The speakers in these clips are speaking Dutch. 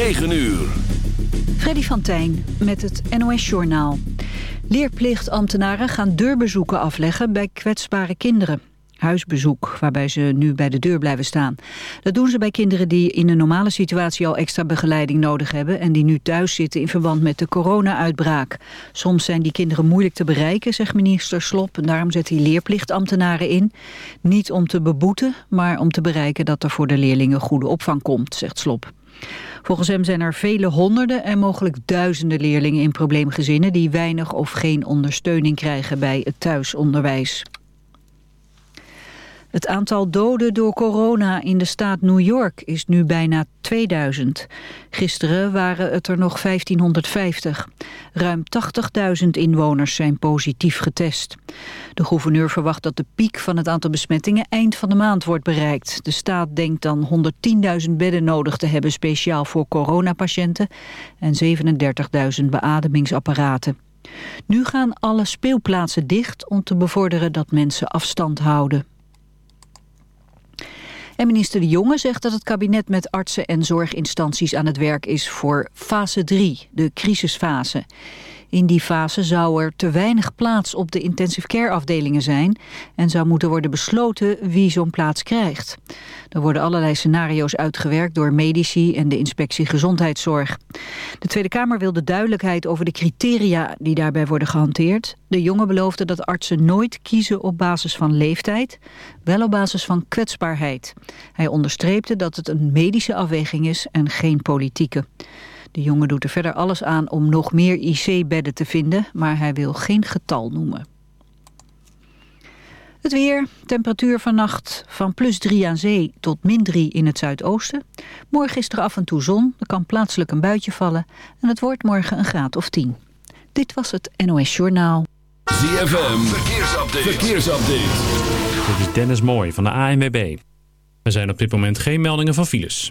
9 uur. Freddy van Tijn met het NOS-journaal. Leerplichtambtenaren gaan deurbezoeken afleggen bij kwetsbare kinderen. Huisbezoek, waarbij ze nu bij de deur blijven staan. Dat doen ze bij kinderen die in een normale situatie al extra begeleiding nodig hebben... en die nu thuis zitten in verband met de corona-uitbraak. Soms zijn die kinderen moeilijk te bereiken, zegt minister Slop... daarom zet hij leerplichtambtenaren in. Niet om te beboeten, maar om te bereiken dat er voor de leerlingen goede opvang komt, zegt Slop. Volgens hem zijn er vele honderden en mogelijk duizenden leerlingen in probleemgezinnen die weinig of geen ondersteuning krijgen bij het thuisonderwijs. Het aantal doden door corona in de staat New York is nu bijna 2000. Gisteren waren het er nog 1550. Ruim 80.000 inwoners zijn positief getest. De gouverneur verwacht dat de piek van het aantal besmettingen eind van de maand wordt bereikt. De staat denkt dan 110.000 bedden nodig te hebben speciaal voor coronapatiënten en 37.000 beademingsapparaten. Nu gaan alle speelplaatsen dicht om te bevorderen dat mensen afstand houden. En minister De Jonge zegt dat het kabinet met artsen en zorginstanties aan het werk is voor fase 3, de crisisfase. In die fase zou er te weinig plaats op de intensive care afdelingen zijn en zou moeten worden besloten wie zo'n plaats krijgt. Er worden allerlei scenario's uitgewerkt door medici en de inspectie gezondheidszorg. De Tweede Kamer wilde duidelijkheid over de criteria die daarbij worden gehanteerd. De jongen beloofde dat artsen nooit kiezen op basis van leeftijd, wel op basis van kwetsbaarheid. Hij onderstreepte dat het een medische afweging is en geen politieke. De jongen doet er verder alles aan om nog meer IC-bedden te vinden, maar hij wil geen getal noemen. Het weer, temperatuur vannacht van plus 3 aan zee tot min 3 in het zuidoosten. Morgen is er af en toe zon, er kan plaatselijk een buitje vallen en het wordt morgen een graad of 10. Dit was het NOS Journaal. ZFM, verkeersupdate. verkeersupdate. Dit is Dennis Mooij van de ANWB. Er zijn op dit moment geen meldingen van files.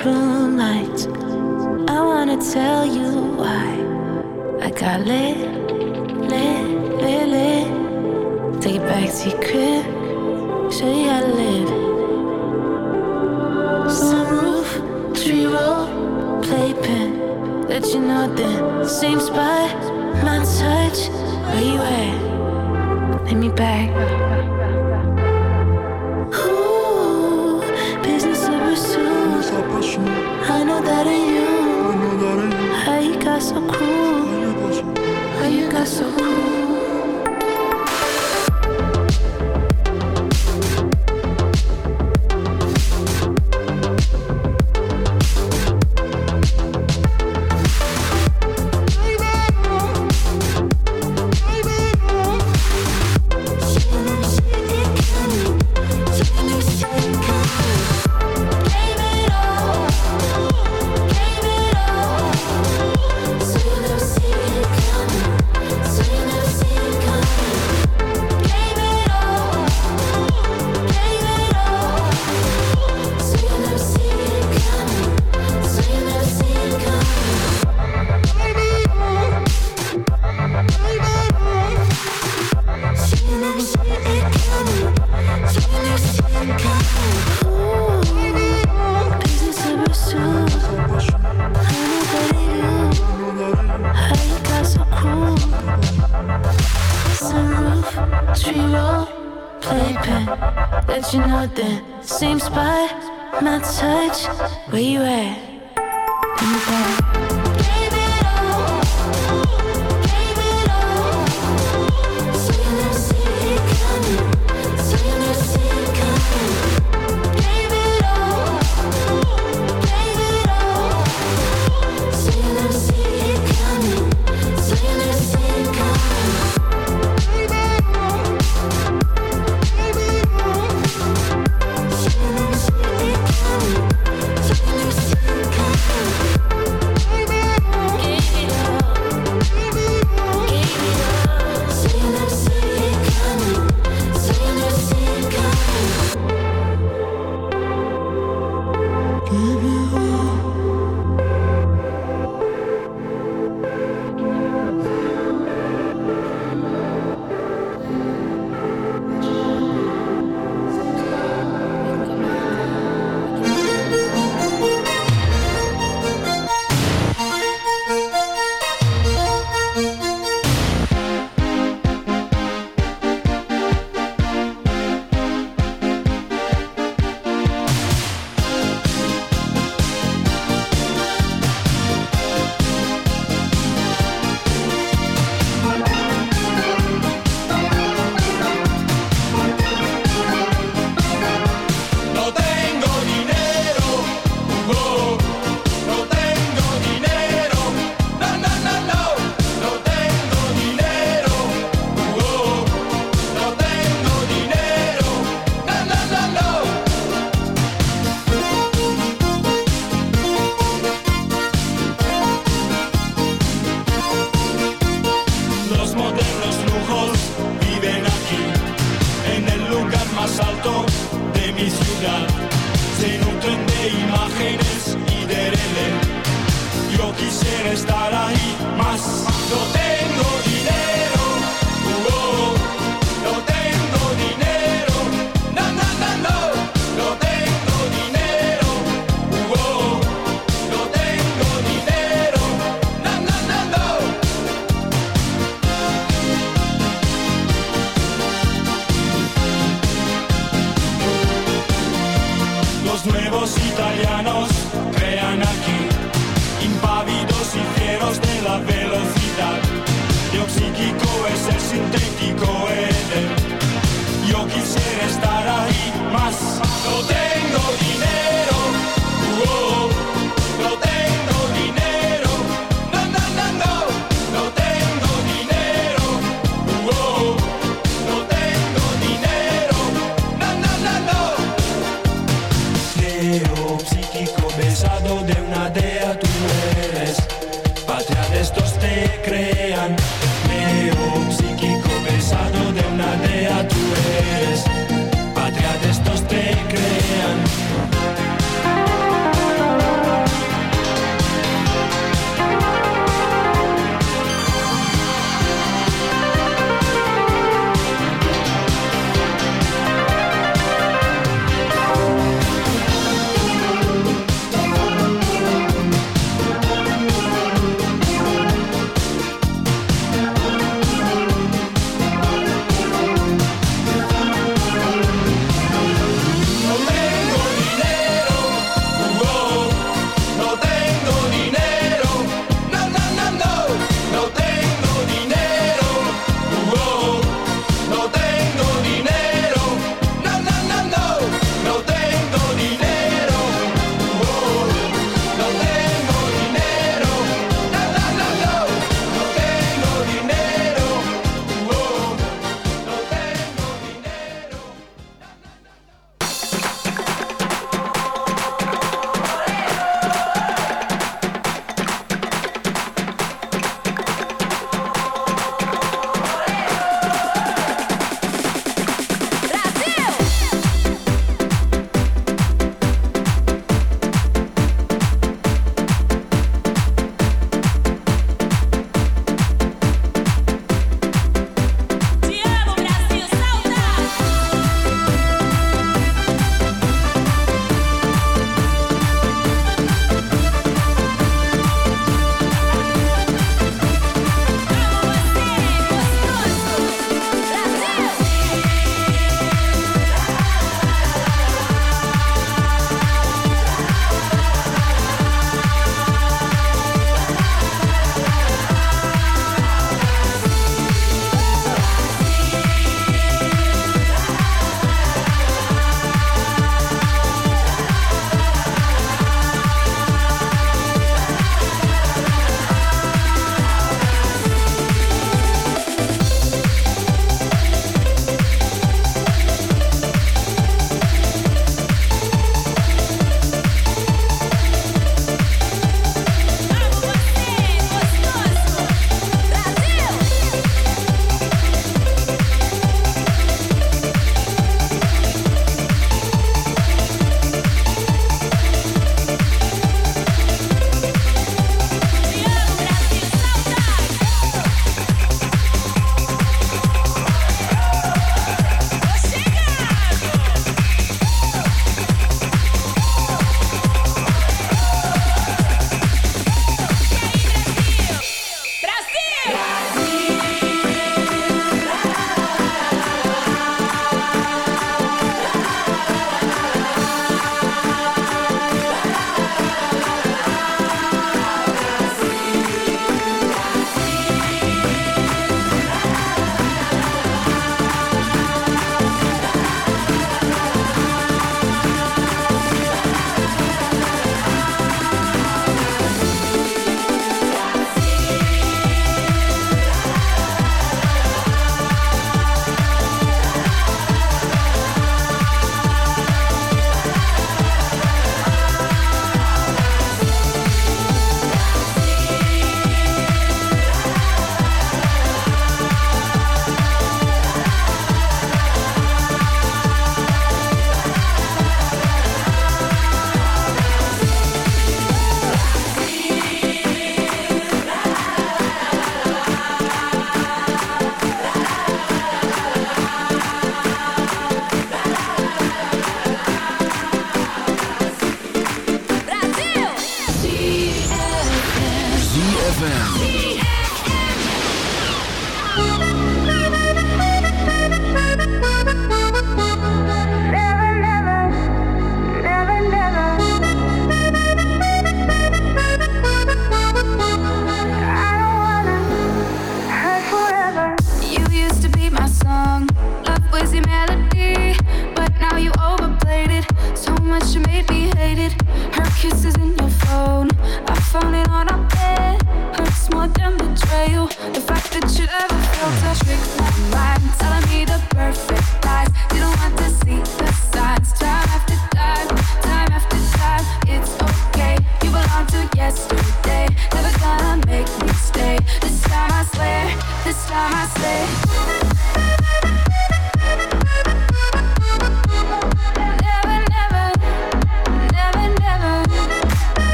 Bedroom lights. I wanna tell you why. I got lit, lit, lit, lit. Take it back to your crib. Show you how to live. Sunroof, tree roll, playpen. Let you know that same spot, my touch. Where you at? Let me back. Got so cool? How you got so cool?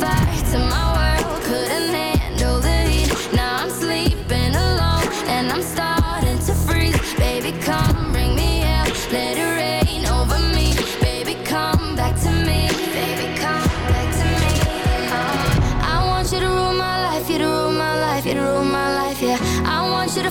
fight tomorrow.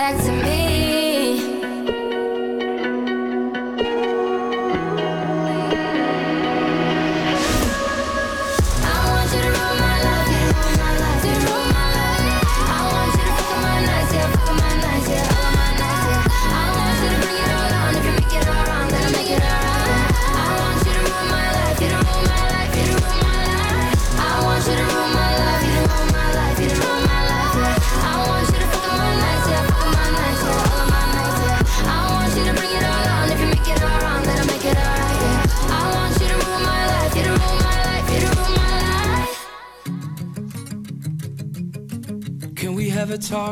back to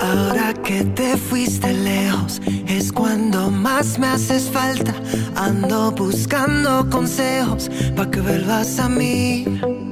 Ahora que te fuiste lejos es cuando más me haces falta. Ando buscando consejos pa' que vuelvas a mí.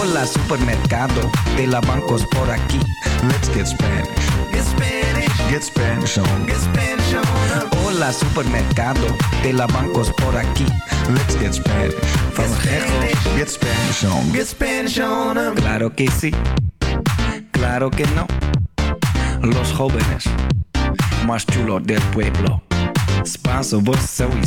Hola, supermercado de la bancos por aquí. Let's get Spanish. Get Spanish. Get Spanish. Get Spanish. Hola, supermercado de la bancos por aquí. Let's get Spanish. From get Get Spanish. Get Spanish. Em. Claro que sí. Claro que no. Los jóvenes más chulos del pueblo. Spanso, vos y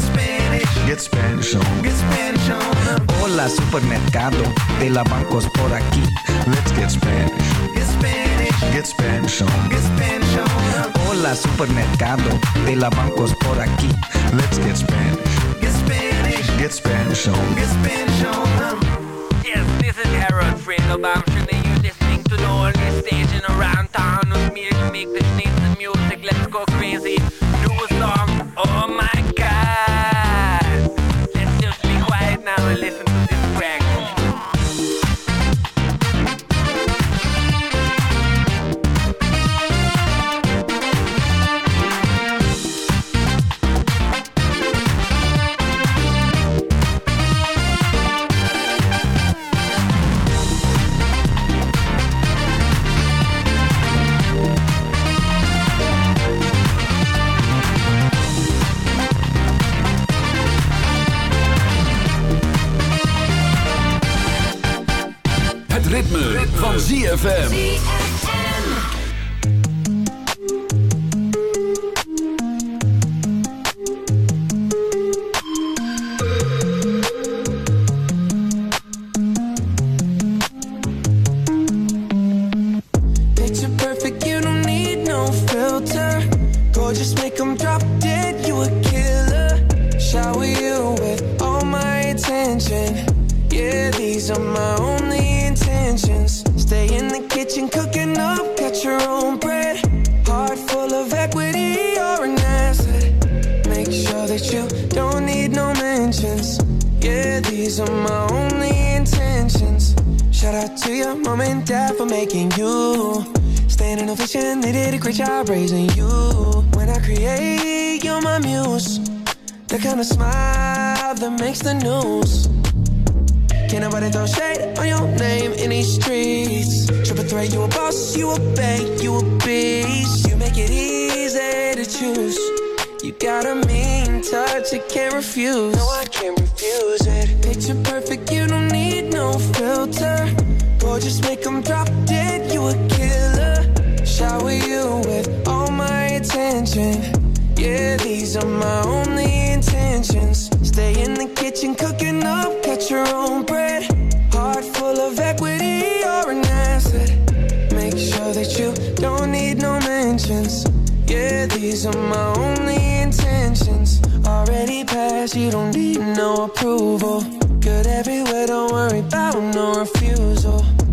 Get Spanish on. Get Spanish on. Hola, supermercado. De la bancos por aquí. Let's get Spanish. Get Spanish. Get Spanish on. Get Spanish on. Hola, supermercado. De la bancos por aquí. Let's get Spanish. Get Spanish. Get Spanish on. Get Spanish on. Yes, this is Harold Fredo Bamshin and you're listening to the only station around town with me to make the sneeze these are my only intentions. Stay in the kitchen, cooking up, cut your own bread. Heart full of equity, you're an asset. Make sure that you don't need no mentions. Yeah, these are my only intentions. Already passed, you don't need no approval. Good everywhere, don't worry about no.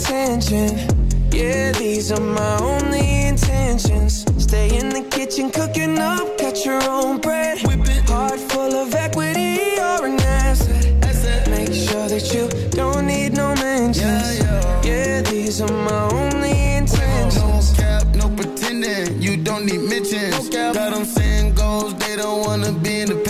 attention. Yeah, these are my only intentions. Stay in the kitchen, cooking up, cut your own bread. Heart full of equity, you're an asset. Make sure that you don't need no mentions. Yeah, these are my only intentions. No cap, no pretending. You don't need mentions. Got them saying goals, they don't wanna be independent.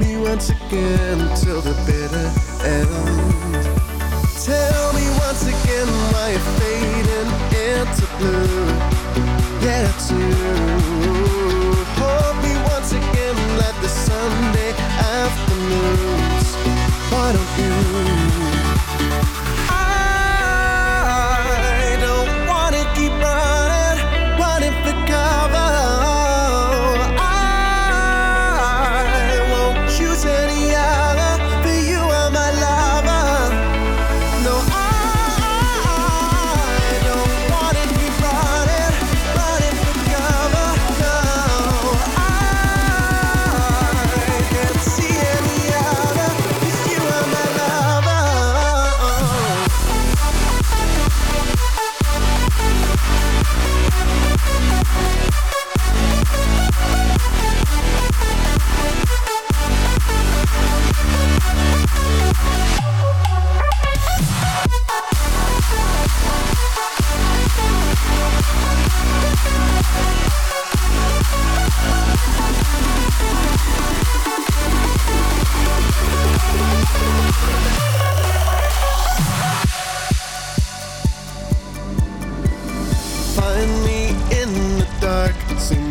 me once again till the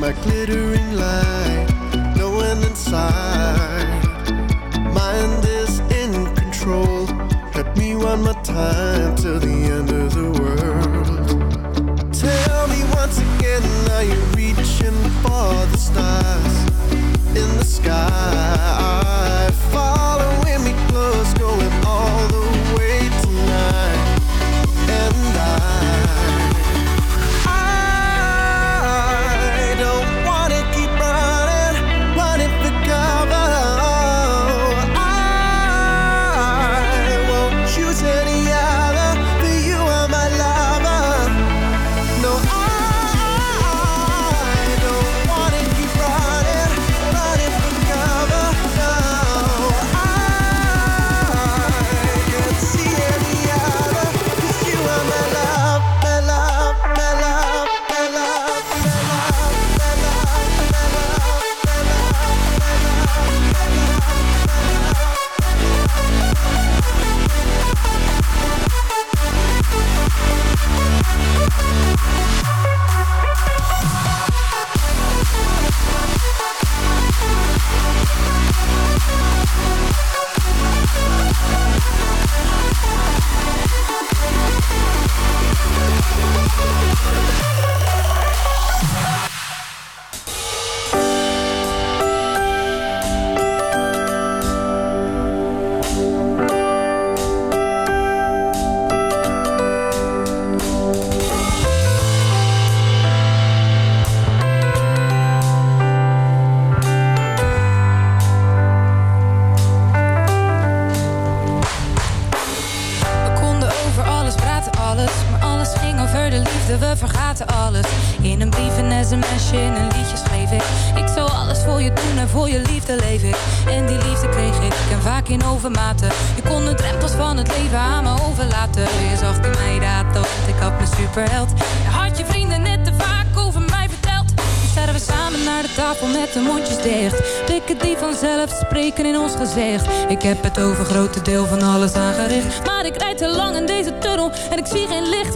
my glittering light, no one inside. Mind is in control. Let me one more time till the end of the world. Tell me once again, are you reaching for the stars in the sky? liefde, we vergaten alles. In een brief, een sms'je, in een liedje schreef ik. Ik zou alles voor je doen en voor je liefde leef ik. En die liefde kreeg ik en vaak in overmaten. Je kon de drempels van het leven aan me overlaten. Je zag in mij dat, want ik had mijn superheld. Je had je vrienden net te vaak over mij verteld. Nu staan we samen naar de tafel met de mondjes dicht. Blikken die vanzelf spreken in ons gezicht. Ik heb het overgrote deel van alles aangericht. Maar ik rijd te lang in deze tunnel en ik zie geen licht.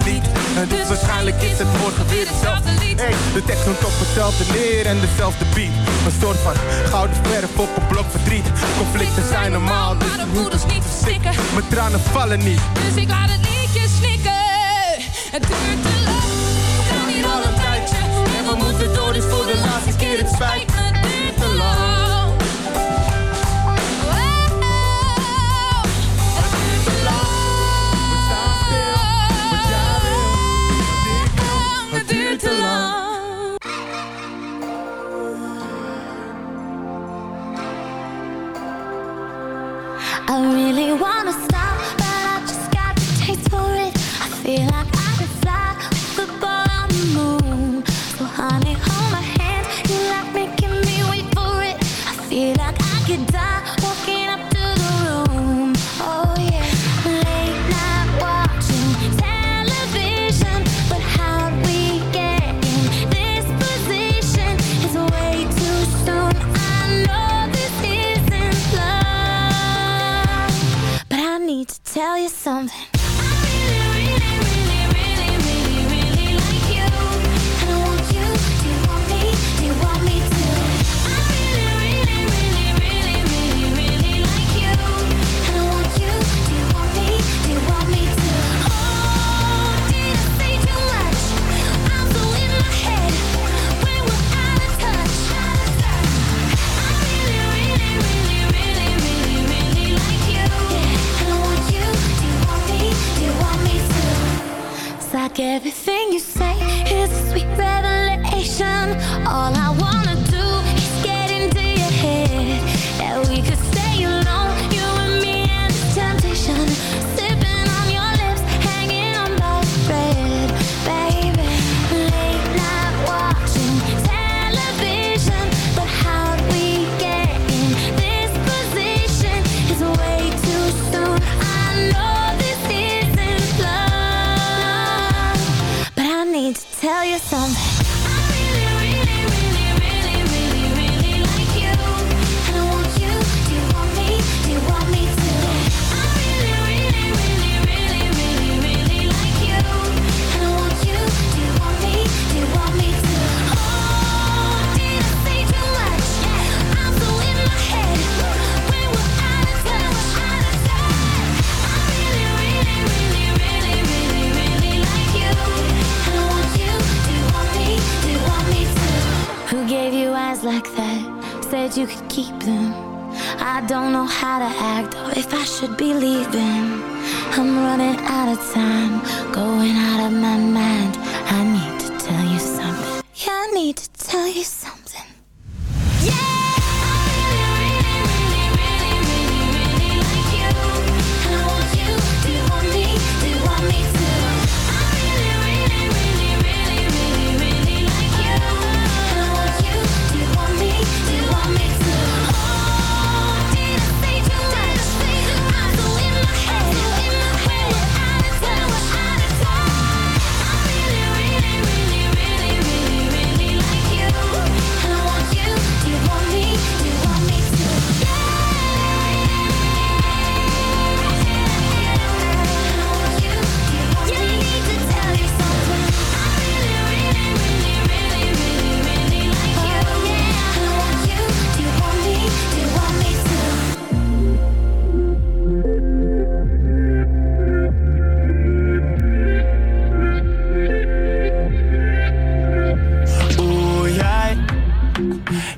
niet. En dus waarschijnlijk is het morgen weer hetzelfde lied. Hey, de tekst noemt op hetzelfde neer en dezelfde beat. Een soort van gouden verf op een blok verdriet. Conflicten zijn normaal, dus Maar de moeders niet verstikken. mijn tranen vallen niet. Dus ik laat het liedje snikken. Het duurt te lang.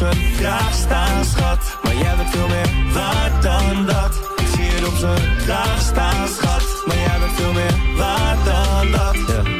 Zijn staan, schat. Maar jij bent veel meer waard dan dat. Ik zie het op zijn kraag staan, schat. Maar jij bent veel meer waard dan dat.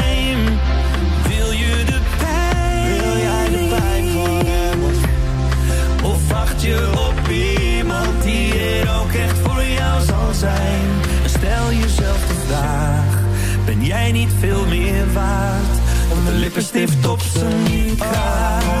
Je op iemand die er ook echt voor jou zal zijn? En stel jezelf de vraag: ben jij niet veel meer waard dan de lippenstift op zijn kraag?